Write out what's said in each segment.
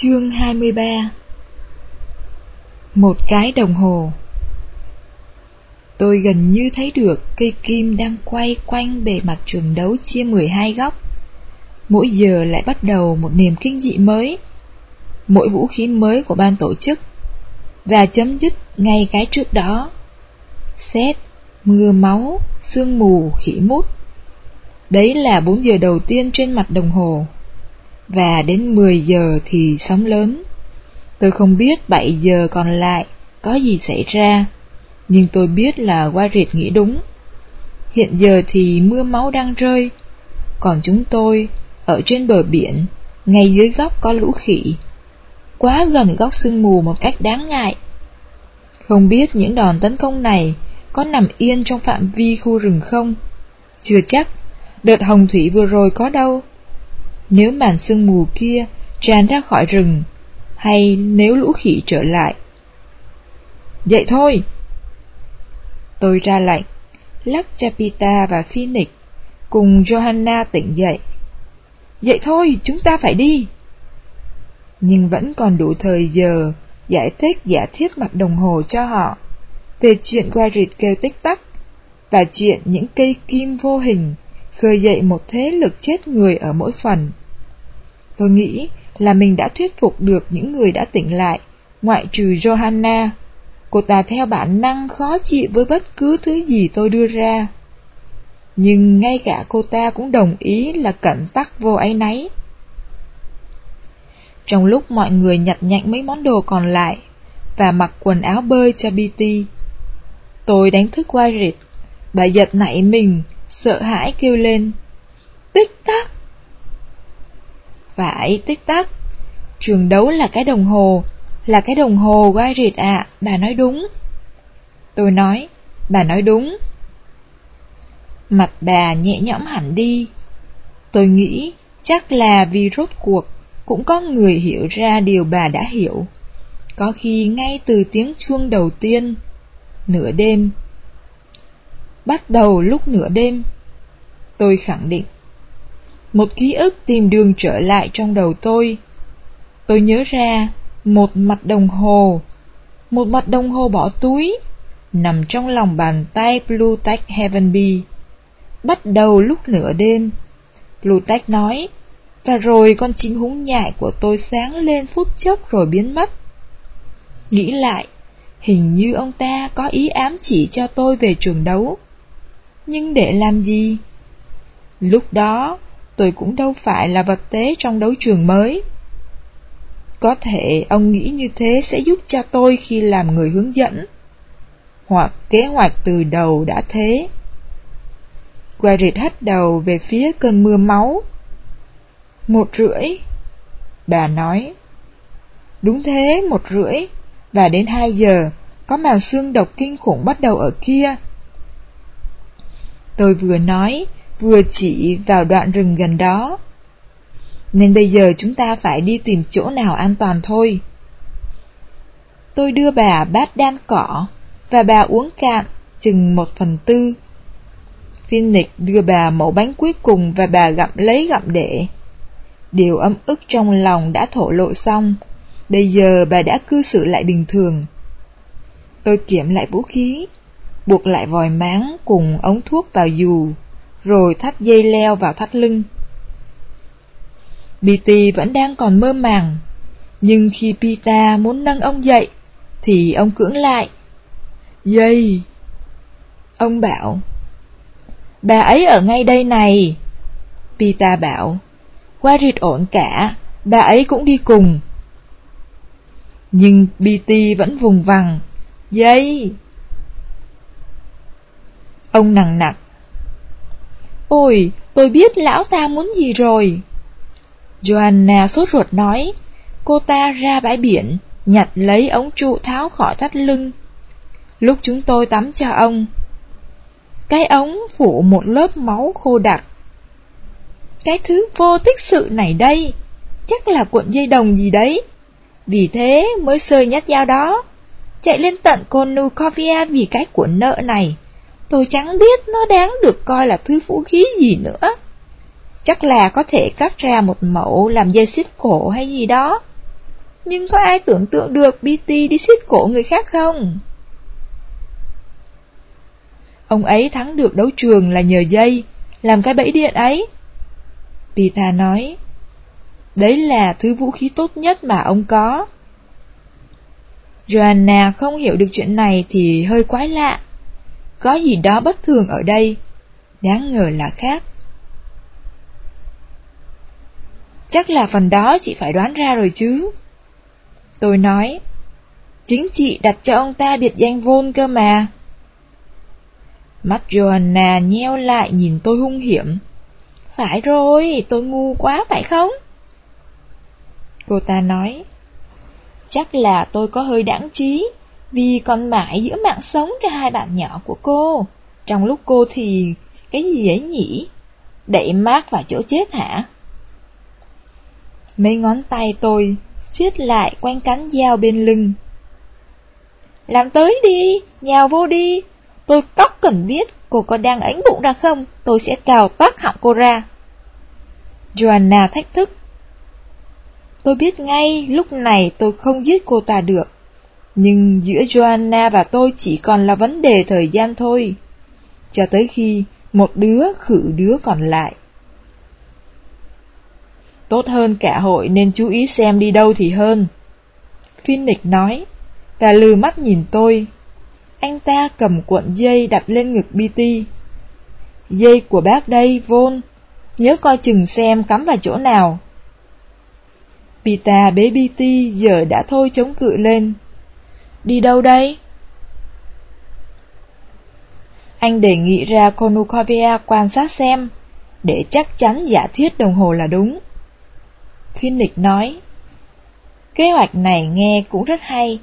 Chương 23 Một cái đồng hồ Tôi gần như thấy được cây kim đang quay quanh bề mặt trường đấu chia 12 góc. Mỗi giờ lại bắt đầu một niềm kinh dị mới, mỗi vũ khí mới của ban tổ chức, và chấm dứt ngay cái trước đó. Xét, mưa máu, sương mù, khỉ mút. Đấy là 4 giờ đầu tiên trên mặt đồng hồ và đến 10 giờ thì sóng lớn. Tôi không biết 7 giờ còn lại có gì xảy ra, nhưng tôi biết là qua riệt nghĩ đúng. Hiện giờ thì mưa máu đang rơi, còn chúng tôi ở trên bờ biển, ngay dưới góc có lũ khỉ, quá gần góc sương mù một cách đáng ngại. Không biết những đòn tấn công này có nằm yên trong phạm vi khu rừng không? Chưa chắc, đợt hồng thủy vừa rồi có đâu. Nếu màn sương mù kia tràn ra khỏi rừng, hay nếu lũ khỉ trở lại. vậy thôi! Tôi ra lệnh, lắc Chapita và Phoenix cùng Johanna tỉnh dậy. Vậy thôi, chúng ta phải đi! Nhưng vẫn còn đủ thời giờ giải thích giả thiết mặt đồng hồ cho họ về chuyện Garrett kêu tích tắc và chuyện những cây kim vô hình khơi dậy một thế lực chết người ở mỗi phần. Tôi nghĩ là mình đã thuyết phục được những người đã tỉnh lại, ngoại trừ Johanna. Cô ta theo bản năng khó chịu với bất cứ thứ gì tôi đưa ra. Nhưng ngay cả cô ta cũng đồng ý là cẩn tắc vô ấy nấy. Trong lúc mọi người nhặt nhạnh mấy món đồ còn lại và mặc quần áo bơi cho BT, tôi đánh thức Wyatt. Bà giật nảy mình, sợ hãi kêu lên. Tích tắc! Phải, tích tắc. Trường đấu là cái đồng hồ, là cái đồng hồ quay rịt ạ, bà nói đúng. Tôi nói, bà nói đúng. Mặt bà nhẹ nhõm hẳn đi. Tôi nghĩ chắc là vì rốt cuộc cũng có người hiểu ra điều bà đã hiểu. Có khi ngay từ tiếng chuông đầu tiên, nửa đêm. Bắt đầu lúc nửa đêm, tôi khẳng định một ký ức tìm đường trở lại trong đầu tôi. Tôi nhớ ra một mặt đồng hồ, một mặt đồng hồ bỏ túi, nằm trong lòng bàn tay Plutech Heavenby. Bắt đầu lúc nửa đêm, Plutech nói, và rồi con chim húng nhại của tôi sáng lên phút chốc rồi biến mất. Nghĩ lại, hình như ông ta có ý ám chỉ cho tôi về trường đấu. Nhưng để làm gì? Lúc đó, tôi cũng đâu phải là vật tế trong đấu trường mới. Có thể ông nghĩ như thế sẽ giúp cha tôi khi làm người hướng dẫn. Hoặc kế hoạch từ đầu đã thế. Guarit hất đầu về phía cơn mưa máu. Một rưỡi. Bà nói. Đúng thế, một rưỡi. Và đến hai giờ, có màn xương độc kinh khủng bắt đầu ở kia. Tôi vừa nói, vừa chỉ vào đoạn rừng gần đó. Nên bây giờ chúng ta phải đi tìm chỗ nào an toàn thôi. Tôi đưa bà bát đan cỏ và bà uống cạn chừng một phần tư. Phoenix đưa bà mẫu bánh cuối cùng và bà gặm lấy gặm để. Điều ấm ức trong lòng đã thổ lộ xong, bây giờ bà đã cư xử lại bình thường. Tôi kiểm lại vũ khí, buộc lại vòi máng cùng ống thuốc vào dù rồi thắt dây leo vào thắt lưng. Bitty vẫn đang còn mơ màng, nhưng khi Pita muốn nâng ông dậy, thì ông cưỡng lại. Dây! Ông bảo, bà ấy ở ngay đây này. Pita bảo, qua rịt ổn cả, bà ấy cũng đi cùng. Nhưng Bitty vẫn vùng vằng, dây! Ông nặng nặng, Ôi, tôi biết lão ta muốn gì rồi. Joanna sốt ruột nói, cô ta ra bãi biển, nhặt lấy ống trụ tháo khỏi thắt lưng. Lúc chúng tôi tắm cho ông, cái ống phủ một lớp máu khô đặc. Cái thứ vô tích sự này đây, chắc là cuộn dây đồng gì đấy. Vì thế mới sơi nhát dao đó, chạy lên tận Konukovia vì cái cuộn nợ này. Tôi chẳng biết nó đáng được coi là thứ vũ khí gì nữa. Chắc là có thể cắt ra một mẫu làm dây xích cổ hay gì đó. Nhưng có ai tưởng tượng được BT đi xích cổ người khác không? Ông ấy thắng được đấu trường là nhờ dây, làm cái bẫy điện ấy. Pita nói, đấy là thứ vũ khí tốt nhất mà ông có. Joanna không hiểu được chuyện này thì hơi quái lạ. Có gì đó bất thường ở đây, đáng ngờ là khác. Chắc là phần đó chị phải đoán ra rồi chứ. Tôi nói, chính chị đặt cho ông ta biệt danh vôn cơ mà. Mắt Joanna nheo lại nhìn tôi hung hiểm. Phải rồi, tôi ngu quá phải không? Cô ta nói, chắc là tôi có hơi đáng trí, vì còn mãi giữ mạng sống cho hai bạn nhỏ của cô. Trong lúc cô thì... cái gì ấy nhỉ? Đẩy mát vào chỗ chết hả? Mấy ngón tay tôi siết lại quanh cánh dao bên lưng. Làm tới đi, nhào vô đi. Tôi cóc cần biết cô có đang ánh bụng ra không, tôi sẽ cào toát họng cô ra. Joanna thách thức. Tôi biết ngay lúc này tôi không giết cô ta được. Nhưng giữa Joanna và tôi chỉ còn là vấn đề thời gian thôi. Cho tới khi một đứa khử đứa còn lại. Tốt hơn cả hội nên chú ý xem đi đâu thì hơn. Phoenix nói, và lừa mắt nhìn tôi. Anh ta cầm cuộn dây đặt lên ngực BT. Dây của bác đây, Vôn. Nhớ coi chừng xem cắm vào chỗ nào. Pita bế BT giờ đã thôi chống cự lên. Đi đâu đây? Anh đề nghị ra Konukovia quan sát xem, để chắc chắn giả thiết đồng hồ là đúng. Phoenix nói, kế hoạch này nghe cũng rất hay.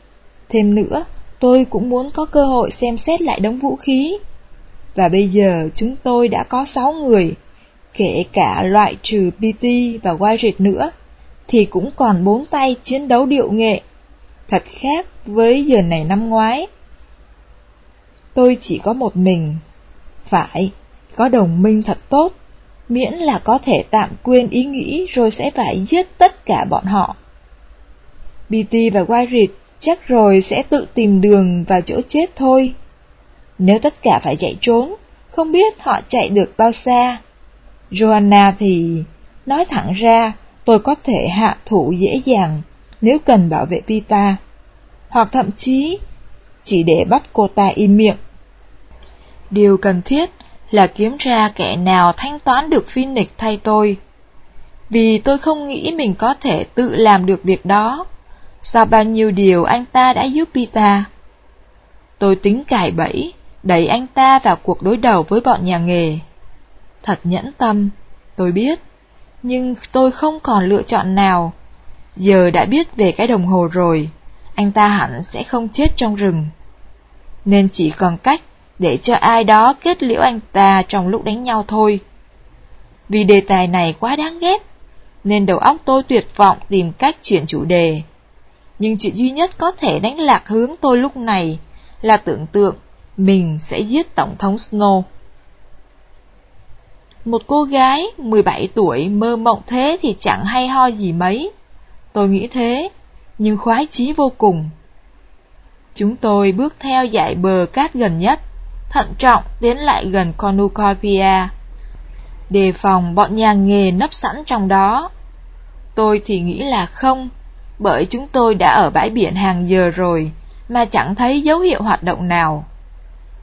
Thêm nữa, tôi cũng muốn có cơ hội xem xét lại đống vũ khí. Và bây giờ chúng tôi đã có 6 người, kể cả loại trừ PT và Wyatt nữa, thì cũng còn bốn tay chiến đấu điệu nghệ. Thật khác với giờ này năm ngoái. Tôi chỉ có một mình. Phải, có đồng minh thật tốt, miễn là có thể tạm quên ý nghĩ rồi sẽ phải giết tất cả bọn họ. BT và Wyatt chắc rồi sẽ tự tìm đường vào chỗ chết thôi. Nếu tất cả phải chạy trốn, không biết họ chạy được bao xa. Joanna thì, nói thẳng ra, tôi có thể hạ thủ dễ dàng nếu cần bảo vệ Pita, hoặc thậm chí chỉ để bắt cô ta im miệng. Điều cần thiết là kiếm ra kẻ nào thanh toán được Phoenix thay tôi. Vì tôi không nghĩ mình có thể tự làm được việc đó. Sau bao nhiêu điều anh ta đã giúp Pita. Tôi tính cải bẫy, đẩy anh ta vào cuộc đối đầu với bọn nhà nghề. Thật nhẫn tâm, tôi biết, nhưng tôi không còn lựa chọn nào. Giờ đã biết về cái đồng hồ rồi, anh ta hẳn sẽ không chết trong rừng. Nên chỉ còn cách để cho ai đó kết liễu anh ta trong lúc đánh nhau thôi. Vì đề tài này quá đáng ghét, nên đầu óc tôi tuyệt vọng tìm cách chuyển chủ đề. Nhưng chuyện duy nhất có thể đánh lạc hướng tôi lúc này là tưởng tượng mình sẽ giết Tổng thống Snow. Một cô gái 17 tuổi mơ mộng thế thì chẳng hay ho gì mấy. Tôi nghĩ thế, nhưng khoái chí vô cùng. Chúng tôi bước theo dải bờ cát gần nhất, thận trọng tiến lại gần Cornucopia, đề phòng bọn nhà nghề nấp sẵn trong đó. Tôi thì nghĩ là không, bởi chúng tôi đã ở bãi biển hàng giờ rồi mà chẳng thấy dấu hiệu hoạt động nào.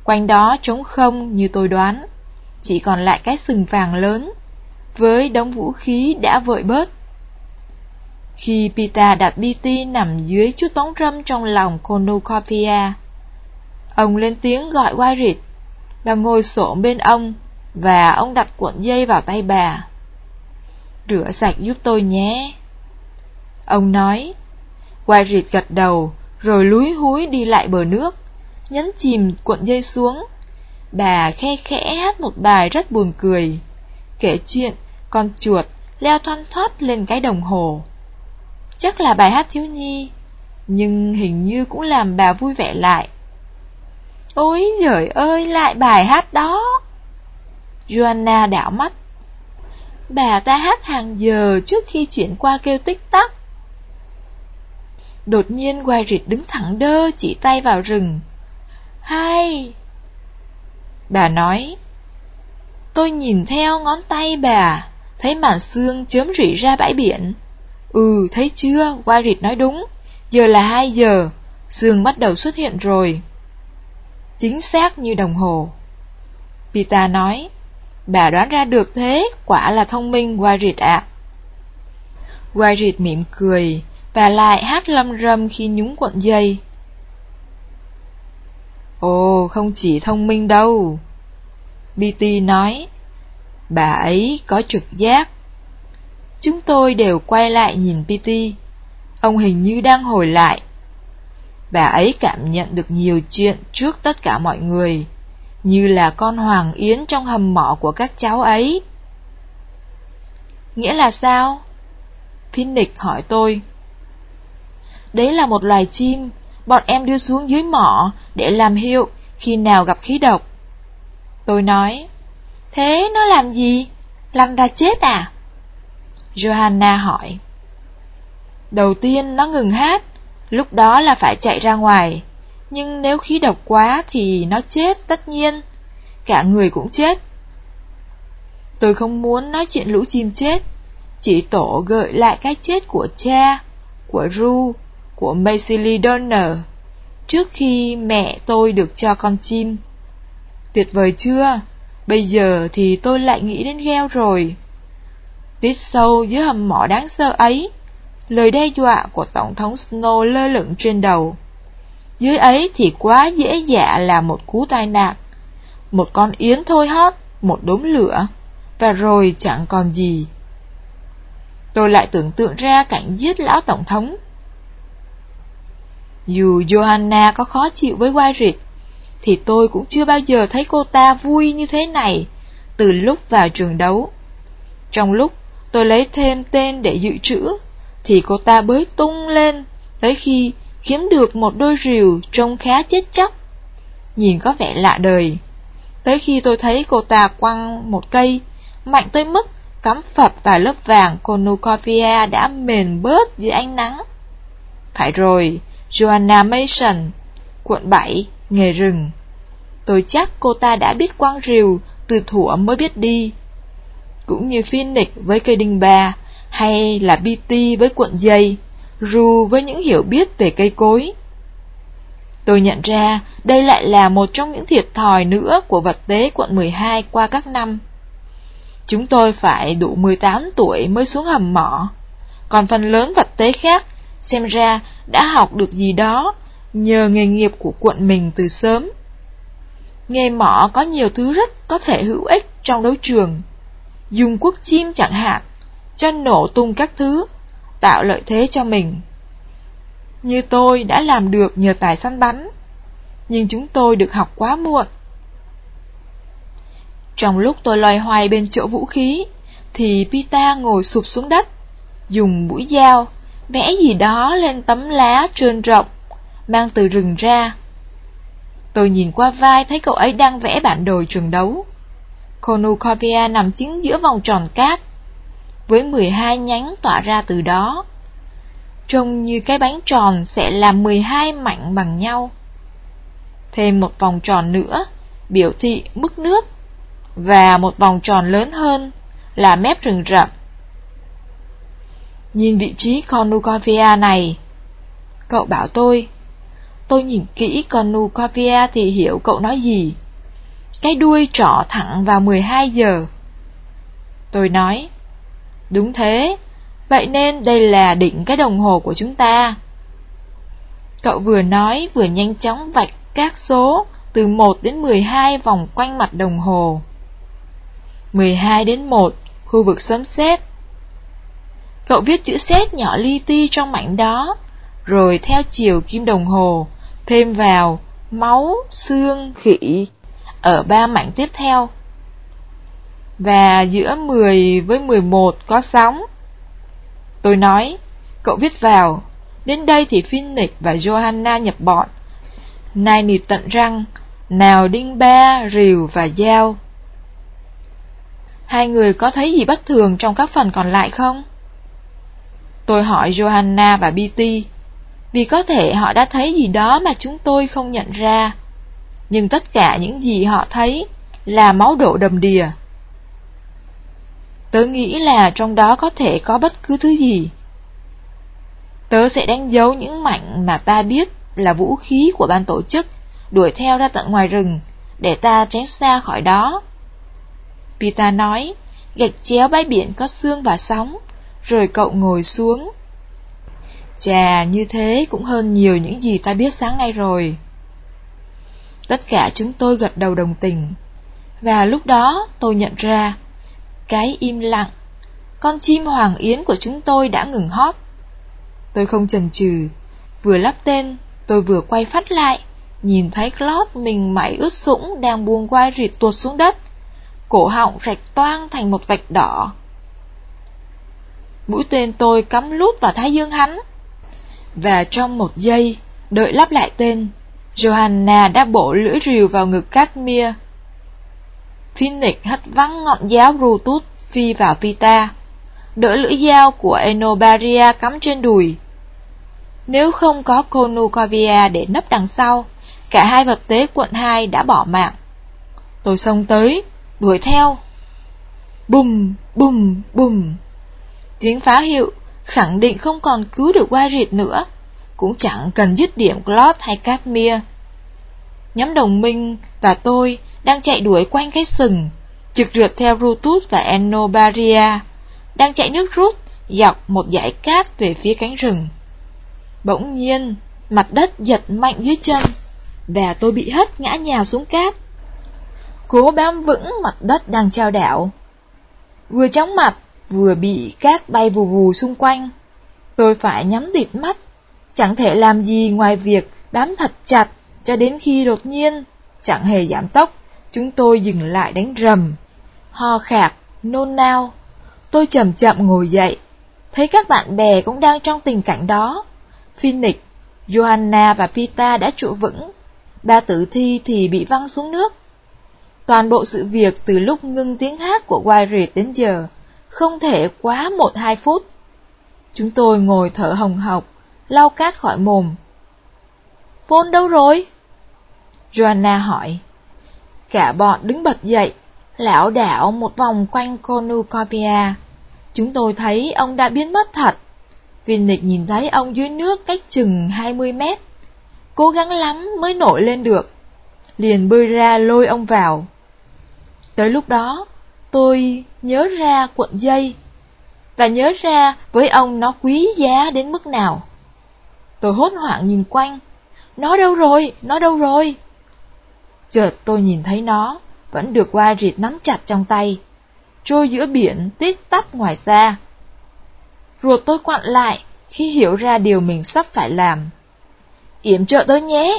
Quanh đó trống không như tôi đoán, chỉ còn lại cái sừng vàng lớn với đống vũ khí đã vội bớt. Khi Pita đặt BT nằm dưới chút bóng râm trong lòng Cornucopia, ông lên tiếng gọi Wyatt, bà ngồi xổm bên ông và ông đặt cuộn dây vào tay bà. Rửa sạch giúp tôi nhé. Ông nói, Wyatt gật đầu, rồi lúi húi đi lại bờ nước, nhấn chìm cuộn dây xuống. Bà khe khẽ hát một bài rất buồn cười, kể chuyện con chuột leo thoăn thoát lên cái đồng hồ. Chắc là bài hát thiếu nhi, nhưng hình như cũng làm bà vui vẻ lại. Ôi giời ơi, lại bài hát đó! Joanna đảo mắt. Bà ta hát hàng giờ trước khi chuyển qua kêu tích tắc. Đột nhiên Wyrrit đứng thẳng đơ chỉ tay vào rừng. Hai! Bà nói, tôi nhìn theo ngón tay bà, thấy màn xương chớm rỉ ra bãi biển. Ừ, thấy chưa, Wyrrit nói đúng, giờ là hai giờ, sương bắt đầu xuất hiện rồi. Chính xác như đồng hồ. Pita nói, bà đoán ra được thế, quả là thông minh Wyrrit ạ. À. Mỉm cười, và lại hát lâm râm khi nhúng cuộn dây. Ồ, không chỉ thông minh đâu. BT nói, bà ấy có trực giác. Chúng tôi đều quay lại nhìn pity Ông hình như đang hồi lại. Bà ấy cảm nhận được nhiều chuyện trước tất cả mọi người, như là con hoàng yến trong hầm mỏ của các cháu ấy. Nghĩa là sao? Phoenix hỏi tôi. Đấy là một loài chim, bọn em đưa xuống dưới mỏ để làm hiệu khi nào gặp khí độc. Tôi nói, thế nó làm gì? Lăn ra chết à? Johanna hỏi. Đầu tiên nó ngừng hát, lúc đó là phải chạy ra ngoài. Nhưng nếu khí độc quá thì nó chết tất nhiên, cả người cũng chết. Tôi không muốn nói chuyện lũ chim chết, chỉ tổ gợi lại cái chết của cha, của Ru, của Macy Donner trước khi mẹ tôi được cho con chim. Tuyệt vời chưa? Bây giờ thì tôi lại nghĩ đến gheo rồi. Tít sâu dưới hầm mỏ đáng sợ ấy, lời đe dọa của Tổng thống Snow lơ lửng trên đầu. Dưới ấy thì quá dễ dạ là một cú tai nạn. Một con yến thôi hót, một đốm lửa, và rồi chẳng còn gì. Tôi lại tưởng tượng ra cảnh giết lão Tổng thống dù Johanna có khó chịu với Warwick, thì tôi cũng chưa bao giờ thấy cô ta vui như thế này từ lúc vào trường đấu. Trong lúc tôi lấy thêm tên để dự trữ, thì cô ta bới tung lên tới khi kiếm được một đôi rìu trông khá chết chóc. Nhìn có vẻ lạ đời. Tới khi tôi thấy cô ta quăng một cây, mạnh tới mức cắm phập vào lớp vàng Cornucopia đã mềm bớt dưới ánh nắng. Phải rồi, Joanna Mason, quận 7, nghề rừng. Tôi chắc cô ta đã biết quăng rìu từ thuở mới biết đi. Cũng như Phoenix với cây đinh ba, hay là BT với cuộn dây, Ru với những hiểu biết về cây cối. Tôi nhận ra đây lại là một trong những thiệt thòi nữa của vật tế quận 12 qua các năm. Chúng tôi phải đủ 18 tuổi mới xuống hầm mỏ, còn phần lớn vật tế khác xem ra đã học được gì đó nhờ nghề nghiệp của quận mình từ sớm. Nghề mỏ có nhiều thứ rất có thể hữu ích trong đấu trường. Dùng quốc chim chẳng hạn, cho nổ tung các thứ, tạo lợi thế cho mình. Như tôi đã làm được nhờ tài săn bắn, nhưng chúng tôi được học quá muộn. Trong lúc tôi loay hoay bên chỗ vũ khí, thì Pita ngồi sụp xuống đất, dùng mũi dao vẽ gì đó lên tấm lá trơn rộng, mang từ rừng ra. Tôi nhìn qua vai thấy cậu ấy đang vẽ bản đồ trường đấu. Konukovia nằm chính giữa vòng tròn cát, với 12 nhánh tỏa ra từ đó. Trông như cái bánh tròn sẽ là 12 mảnh bằng nhau. Thêm một vòng tròn nữa, biểu thị mức nước, và một vòng tròn lớn hơn là mép rừng rậm Nhìn vị trí Konukovia này Cậu bảo tôi Tôi nhìn kỹ Konukovia thì hiểu cậu nói gì cái đuôi trỏ thẳng vào 12 giờ. Tôi nói Đúng thế Vậy nên đây là đỉnh cái đồng hồ của chúng ta. Cậu vừa nói vừa nhanh chóng vạch các số từ 1 đến 12 vòng quanh mặt đồng hồ. 12 đến 1 khu vực sấm sét. Cậu viết chữ xét nhỏ li ti trong mảnh đó, rồi theo chiều kim đồng hồ, thêm vào máu, xương, khỉ ở ba mảnh tiếp theo. Và giữa 10 với 11 có sóng. Tôi nói, cậu viết vào, đến đây thì Phoenix và Johanna nhập bọn. Nai nịp tận răng, nào đinh ba, rìu và dao. Hai người có thấy gì bất thường trong các phần còn lại không? Tôi hỏi Johanna và BT. Vì có thể họ đã thấy gì đó mà chúng tôi không nhận ra. Nhưng tất cả những gì họ thấy là máu đổ đầm đìa. Tớ nghĩ là trong đó có thể có bất cứ thứ gì. Tớ sẽ đánh dấu những mảnh mà ta biết là vũ khí của ban tổ chức, đuổi theo ra tận ngoài rừng, để ta tránh xa khỏi đó. Pita nói, gạch chéo bãi biển có xương và sóng, rồi cậu ngồi xuống. Chà, như thế cũng hơn nhiều những gì ta biết sáng nay rồi. Tất cả chúng tôi gật đầu đồng tình. Và lúc đó tôi nhận ra, cái im lặng, con chim hoàng yến của chúng tôi đã ngừng hót. Tôi không chần chừ, vừa lắp tên, tôi vừa quay phát lại, nhìn thấy Claude mình mãi ướt sũng đang buông quai rịt tuột xuống đất, cổ họng rạch toang thành một vạch đỏ. Mũi tên tôi cắm lút vào thái dương hắn, và trong một giây, đợi lắp lại tên, Johanna đã bổ lưỡi rìu vào ngực Cadmia. Phoenix hất văng ngọn giáo Brutus phi vào Pita, đỡ lưỡi dao của Enobaria cắm trên đùi. Nếu không có Konukovia để nấp đằng sau, cả hai vật tế quận 2 đã bỏ mạng. Tôi xông tới, đuổi theo. Bùm, bùm, bùm. Tiếng pháo hiệu khẳng định không còn cứu được Warit nữa, cũng chẳng cần dứt điểm Claude hay Cadmia. Nhóm đồng minh và tôi đang chạy đuổi quanh cái sừng, trực rượt theo Rutus và Enobaria, đang chạy nước rút dọc một dải cát về phía cánh rừng. Bỗng nhiên, mặt đất giật mạnh dưới chân, và tôi bị hất ngã nhào xuống cát. Cố bám vững mặt đất đang trao đảo. Vừa chóng mặt, vừa bị cát bay vù vù xung quanh. Tôi phải nhắm tịt mắt, chẳng thể làm gì ngoài việc bám thật chặt cho đến khi đột nhiên, chẳng hề giảm tốc, chúng tôi dừng lại đánh rầm. Ho khạc, nôn nao. Tôi chậm chậm ngồi dậy, thấy các bạn bè cũng đang trong tình cảnh đó. Phoenix, Johanna và Pita đã trụ vững, ba tử thi thì bị văng xuống nước. Toàn bộ sự việc từ lúc ngưng tiếng hát của Wyatt đến giờ không thể quá một hai phút. Chúng tôi ngồi thở hồng hộc, lau cát khỏi mồm. Paul đâu rồi? Joanna hỏi. Cả bọn đứng bật dậy, lão đảo một vòng quanh Konukovia. Chúng tôi thấy ông đã biến mất thật. Vinnick nhìn thấy ông dưới nước cách chừng 20 mét. Cố gắng lắm mới nổi lên được. Liền bơi ra lôi ông vào. Tới lúc đó, tôi nhớ ra cuộn dây và nhớ ra với ông nó quý giá đến mức nào. Tôi hốt hoảng nhìn quanh, nó đâu rồi, nó đâu rồi? Chợt tôi nhìn thấy nó, vẫn được qua rịt nắm chặt trong tay, trôi giữa biển tít tắp ngoài xa. Ruột tôi quặn lại khi hiểu ra điều mình sắp phải làm. Yểm trợ tôi nhé!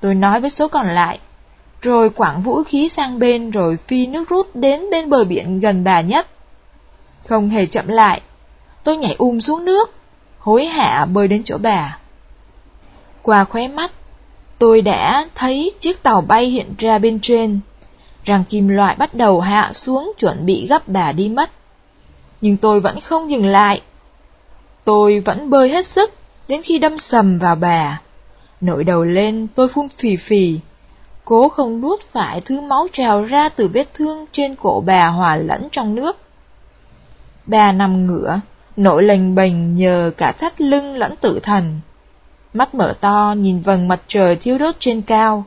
Tôi nói với số còn lại, rồi quẳng vũ khí sang bên rồi phi nước rút đến bên bờ biển gần bà nhất. Không hề chậm lại, tôi nhảy um xuống nước, hối hạ bơi đến chỗ bà. Qua khóe mắt, tôi đã thấy chiếc tàu bay hiện ra bên trên, rằng kim loại bắt đầu hạ xuống chuẩn bị gấp bà đi mất. Nhưng tôi vẫn không dừng lại. Tôi vẫn bơi hết sức đến khi đâm sầm vào bà. Nổi đầu lên tôi phun phì phì, cố không nuốt phải thứ máu trào ra từ vết thương trên cổ bà hòa lẫn trong nước. Bà nằm ngửa, nổi lềnh bềnh nhờ cả thắt lưng lẫn tự thần. Mắt mở to nhìn vầng mặt trời thiêu đốt trên cao.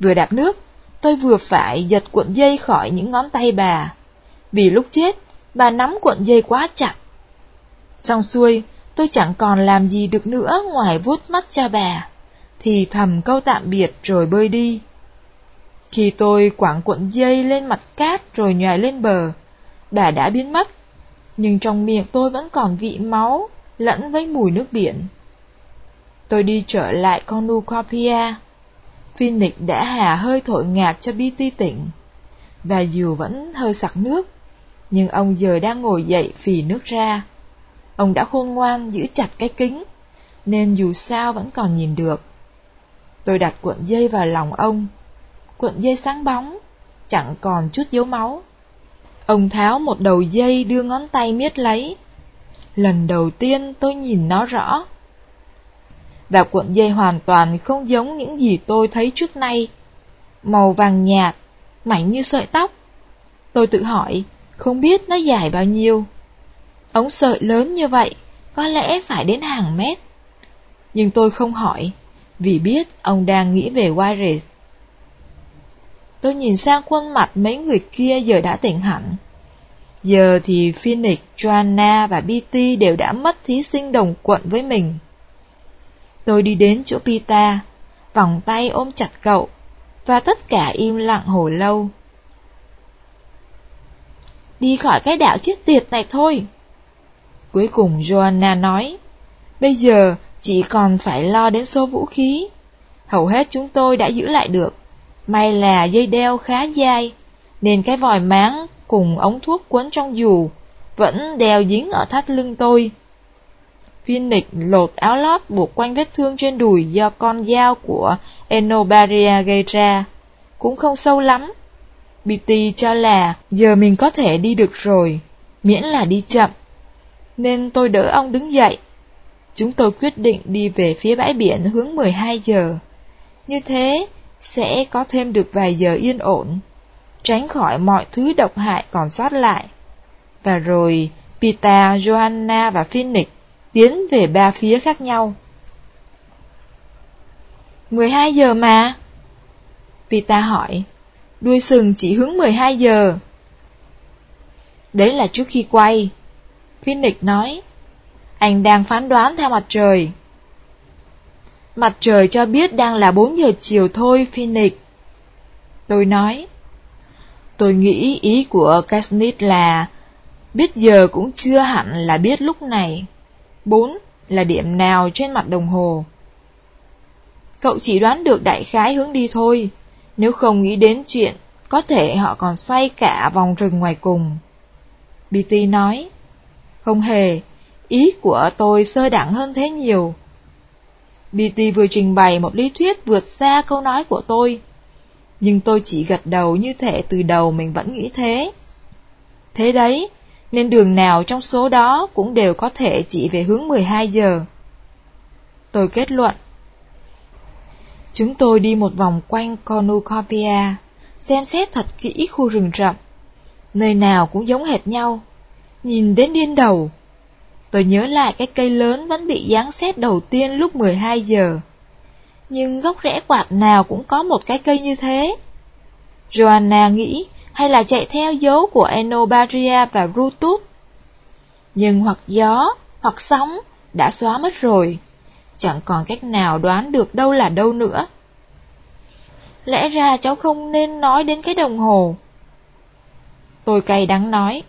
Vừa đạp nước, tôi vừa phải giật cuộn dây khỏi những ngón tay bà. Vì lúc chết, bà nắm cuộn dây quá chặt. Xong xuôi, tôi chẳng còn làm gì được nữa ngoài vuốt mắt cho bà. Thì thầm câu tạm biệt rồi bơi đi. Khi tôi quảng cuộn dây lên mặt cát rồi nhòi lên bờ, bà đã biến mất, nhưng trong miệng tôi vẫn còn vị máu lẫn với mùi nước biển. Tôi đi trở lại con Nucopia. Phoenix đã hà hơi thổi ngạt cho Bitty tỉnh, và dù vẫn hơi sặc nước, nhưng ông giờ đang ngồi dậy phì nước ra. Ông đã khôn ngoan giữ chặt cái kính, nên dù sao vẫn còn nhìn được. Tôi đặt cuộn dây vào lòng ông, cuộn dây sáng bóng, chẳng còn chút dấu máu. Ông tháo một đầu dây đưa ngón tay miết lấy. Lần đầu tiên tôi nhìn nó rõ. và cuộn dây hoàn toàn không giống những gì tôi thấy trước nay. Màu vàng nhạt, mảnh như sợi tóc. Tôi tự hỏi, không biết nó dài bao nhiêu. Ống sợi lớn như vậy, có lẽ phải đến hàng mét. Nhưng tôi không hỏi, vì biết ông đang nghĩ về Wireless. Tôi nhìn sang khuôn mặt mấy người kia giờ đã tỉnh hẳn. Giờ thì Phoenix, Joanna và BT đều đã mất thí sinh đồng quận với mình. Tôi đi đến chỗ Pita, vòng tay ôm chặt cậu, và tất cả im lặng hồi lâu. Đi khỏi cái đảo chết tiệt này thôi. Cuối cùng Joanna nói, bây giờ chỉ còn phải lo đến số vũ khí. Hầu hết chúng tôi đã giữ lại được. May là dây đeo khá dai, nên cái vòi máng cùng ống thuốc quấn trong dù vẫn đeo dính ở thắt lưng tôi. Viên nịch lột áo lót buộc quanh vết thương trên đùi do con dao của Enobaria gây ra. Cũng không sâu lắm. Bitty cho là giờ mình có thể đi được rồi, miễn là đi chậm. Nên tôi đỡ ông đứng dậy. Chúng tôi quyết định đi về phía bãi biển hướng 12 giờ. Như thế, sẽ có thêm được vài giờ yên ổn, tránh khỏi mọi thứ độc hại còn sót lại. Và rồi, Pita, Johanna và Phoenix tiến về ba phía khác nhau. 12 giờ mà. Pita hỏi, đuôi sừng chỉ hướng 12 giờ. Đấy là trước khi quay. Phoenix nói, anh đang phán đoán theo mặt trời. Mặt trời cho biết đang là 4 giờ chiều thôi, Phoenix. Tôi nói. Tôi nghĩ ý của Casnit là biết giờ cũng chưa hẳn là biết lúc này. 4 là điểm nào trên mặt đồng hồ. Cậu chỉ đoán được đại khái hướng đi thôi, nếu không nghĩ đến chuyện có thể họ còn xoay cả vòng rừng ngoài cùng. BT nói, không hề, ý của tôi sơ đẳng hơn thế nhiều. BT vừa trình bày một lý thuyết vượt xa câu nói của tôi. Nhưng tôi chỉ gật đầu như thể từ đầu mình vẫn nghĩ thế. Thế đấy, nên đường nào trong số đó cũng đều có thể chỉ về hướng 12 giờ. Tôi kết luận. Chúng tôi đi một vòng quanh Cornucopia, xem xét thật kỹ khu rừng rậm. Nơi nào cũng giống hệt nhau, nhìn đến điên đầu. Tôi nhớ lại cái cây lớn vẫn bị giáng xét đầu tiên lúc 12 giờ. Nhưng góc rẽ quạt nào cũng có một cái cây như thế. Joanna nghĩ hay là chạy theo dấu của Enobaria và Rutut. Nhưng hoặc gió, hoặc sóng đã xóa mất rồi. Chẳng còn cách nào đoán được đâu là đâu nữa. Lẽ ra cháu không nên nói đến cái đồng hồ. Tôi cay đắng nói.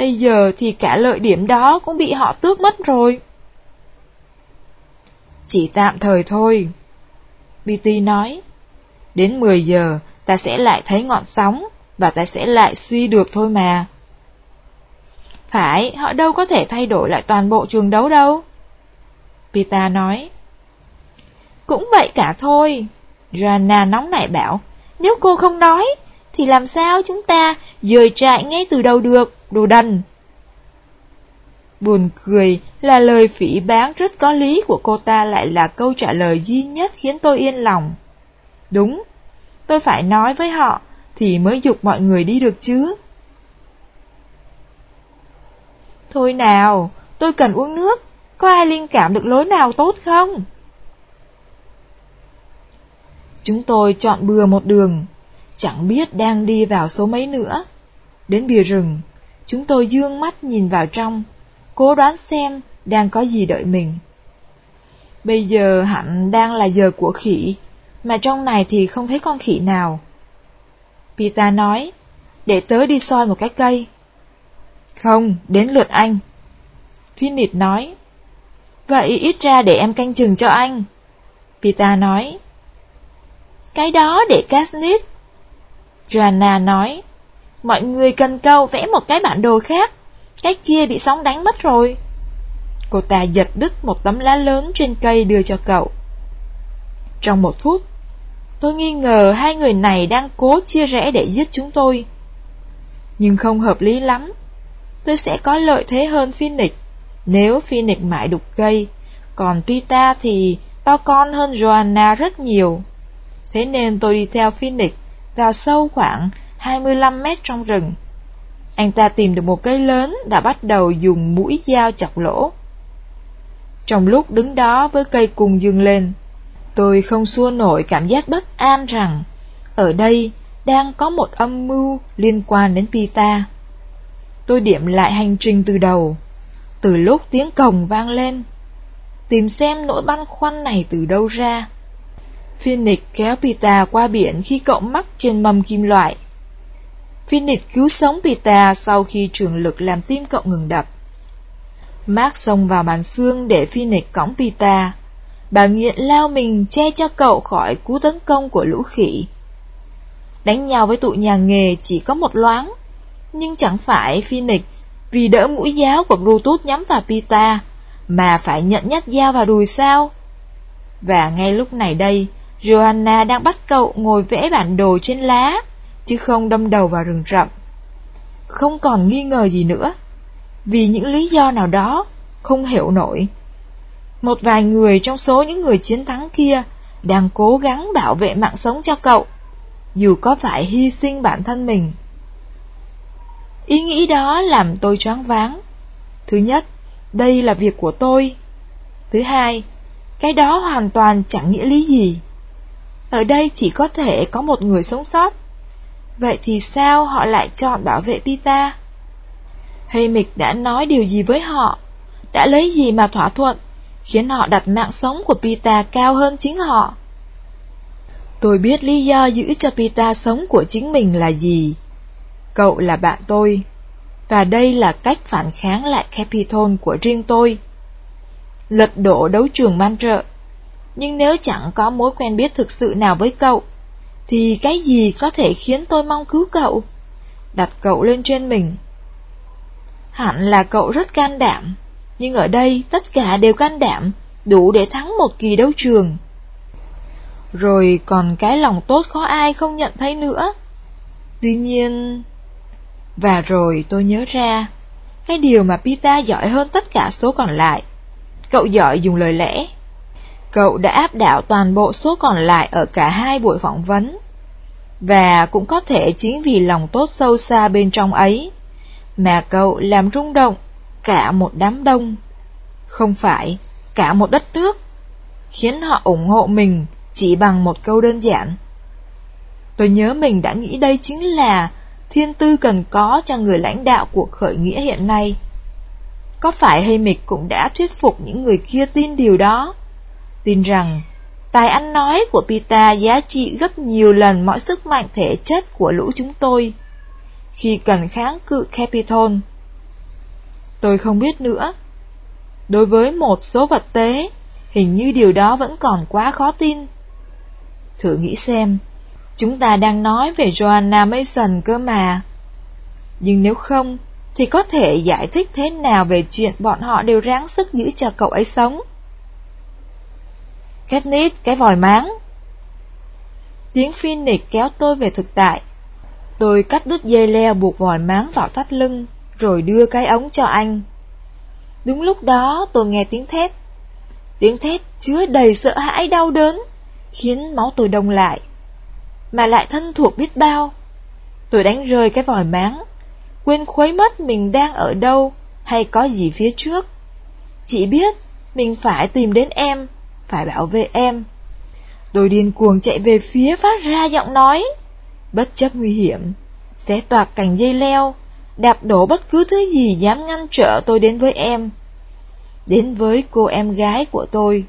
Bây giờ thì cả lợi điểm đó cũng bị họ tước mất rồi. Chỉ tạm thời thôi. BT nói. Đến 10 giờ ta sẽ lại thấy ngọn sóng và ta sẽ lại suy được thôi mà. Phải, họ đâu có thể thay đổi lại toàn bộ trường đấu đâu. Pita nói. Cũng vậy cả thôi. Joanna nóng nảy bảo, nếu cô không nói, thì làm sao chúng ta dời trại ngay từ đầu được, đồ đần. Buồn cười là lời phỉ bán rất có lý của cô ta lại là câu trả lời duy nhất khiến tôi yên lòng. Đúng, tôi phải nói với họ thì mới dục mọi người đi được chứ. Thôi nào, tôi cần uống nước, có ai liên cảm được lối nào tốt không? Chúng tôi chọn bừa một đường, chẳng biết đang đi vào số mấy nữa. Đến bìa rừng, chúng tôi dương mắt nhìn vào trong, cố đoán xem đang có gì đợi mình. Bây giờ hẳn đang là giờ của khỉ, mà trong này thì không thấy con khỉ nào. Pita nói, để tớ đi soi một cái cây. Không, đến lượt anh. Phoenix nói, vậy ít ra để em canh chừng cho anh. Pita nói, cái đó để Casnit Joanna nói, mọi người cần câu vẽ một cái bản đồ khác, cái kia bị sóng đánh mất rồi. Cô ta giật đứt một tấm lá lớn trên cây đưa cho cậu. Trong một phút, tôi nghi ngờ hai người này đang cố chia rẽ để giết chúng tôi. Nhưng không hợp lý lắm. Tôi sẽ có lợi thế hơn Phoenix nếu Phoenix mãi đục cây, còn Pita thì to con hơn Joanna rất nhiều. Thế nên tôi đi theo Phoenix vào sâu khoảng 25 mét trong rừng. Anh ta tìm được một cây lớn đã bắt đầu dùng mũi dao chọc lỗ. Trong lúc đứng đó với cây cùng dừng lên, tôi không xua nổi cảm giác bất an rằng ở đây đang có một âm mưu liên quan đến Pita. Tôi điểm lại hành trình từ đầu, từ lúc tiếng cồng vang lên, tìm xem nỗi băn khoăn này từ đâu ra. Phoenix kéo Pita qua biển khi cậu mắc trên mâm kim loại. Phoenix cứu sống Pita sau khi trường lực làm tim cậu ngừng đập. Mark xông vào bàn xương để Phoenix cõng Pita. Bà nghiện lao mình che cho cậu khỏi cú tấn công của lũ khỉ. Đánh nhau với tụi nhà nghề chỉ có một loáng, nhưng chẳng phải Phoenix vì đỡ mũi giáo của Brutus nhắm vào Pita, mà phải nhận nhát dao vào đùi sao? Và ngay lúc này đây, Joanna đang bắt cậu ngồi vẽ bản đồ trên lá, chứ không đâm đầu vào rừng rậm. Không còn nghi ngờ gì nữa, vì những lý do nào đó, không hiểu nổi. Một vài người trong số những người chiến thắng kia đang cố gắng bảo vệ mạng sống cho cậu, dù có phải hy sinh bản thân mình. Ý nghĩ đó làm tôi choáng váng. Thứ nhất, đây là việc của tôi. Thứ hai, cái đó hoàn toàn chẳng nghĩa lý gì. Ở đây chỉ có thể có một người sống sót. Vậy thì sao họ lại chọn bảo vệ Pita? Haymick đã nói điều gì với họ? Đã lấy gì mà thỏa thuận, khiến họ đặt mạng sống của Pita cao hơn chính họ? Tôi biết lý do giữ cho Pita sống của chính mình là gì. Cậu là bạn tôi, và đây là cách phản kháng lại Capitol của riêng tôi. Lật đổ đấu trường man trợ, nhưng nếu chẳng có mối quen biết thực sự nào với cậu, thì cái gì có thể khiến tôi mong cứu cậu? Đặt cậu lên trên mình. Hẳn là cậu rất can đảm, nhưng ở đây tất cả đều can đảm, đủ để thắng một kỳ đấu trường. Rồi còn cái lòng tốt khó ai không nhận thấy nữa. Tuy nhiên... Và rồi tôi nhớ ra, cái điều mà Pita giỏi hơn tất cả số còn lại. Cậu giỏi dùng lời lẽ. Cậu đã áp đảo toàn bộ số còn lại ở cả hai buổi phỏng vấn. Và cũng có thể chính vì lòng tốt sâu xa bên trong ấy, mà cậu làm rung động cả một đám đông. Không phải, cả một đất nước, khiến họ ủng hộ mình chỉ bằng một câu đơn giản. Tôi nhớ mình đã nghĩ đây chính là thiên tư cần có cho người lãnh đạo cuộc khởi nghĩa hiện nay. Có phải hay mịch cũng đã thuyết phục những người kia tin điều đó? Tin rằng tài ăn nói của Pita giá trị gấp nhiều lần mọi sức mạnh thể chất của lũ chúng tôi khi cần kháng cự Capitol. Tôi không biết nữa. Đối với một số vật tế, hình như điều đó vẫn còn quá khó tin. Thử nghĩ xem, chúng ta đang nói về Joanna Mason cơ mà. Nhưng nếu không, thì có thể giải thích thế nào về chuyện bọn họ đều ráng sức giữ cho cậu ấy sống? Katniss, cái vòi máng. Tiếng Phoenix kéo tôi về thực tại. Tôi cắt đứt dây leo buộc vòi máng vào thắt lưng, rồi đưa cái ống cho anh. Đúng lúc đó tôi nghe tiếng thét. Tiếng thét chứa đầy sợ hãi đau đớn, khiến máu tôi đông lại. Mà lại thân thuộc biết bao. Tôi đánh rơi cái vòi máng, quên khuấy mất mình đang ở đâu hay có gì phía trước. Chỉ biết mình phải tìm đến em, phải bảo vệ em. Tôi điên cuồng chạy về phía phát ra giọng nói, bất chấp nguy hiểm, sẽ toạc cành dây leo, đạp đổ bất cứ thứ gì dám ngăn trở tôi đến với em. Đến với cô em gái của tôi.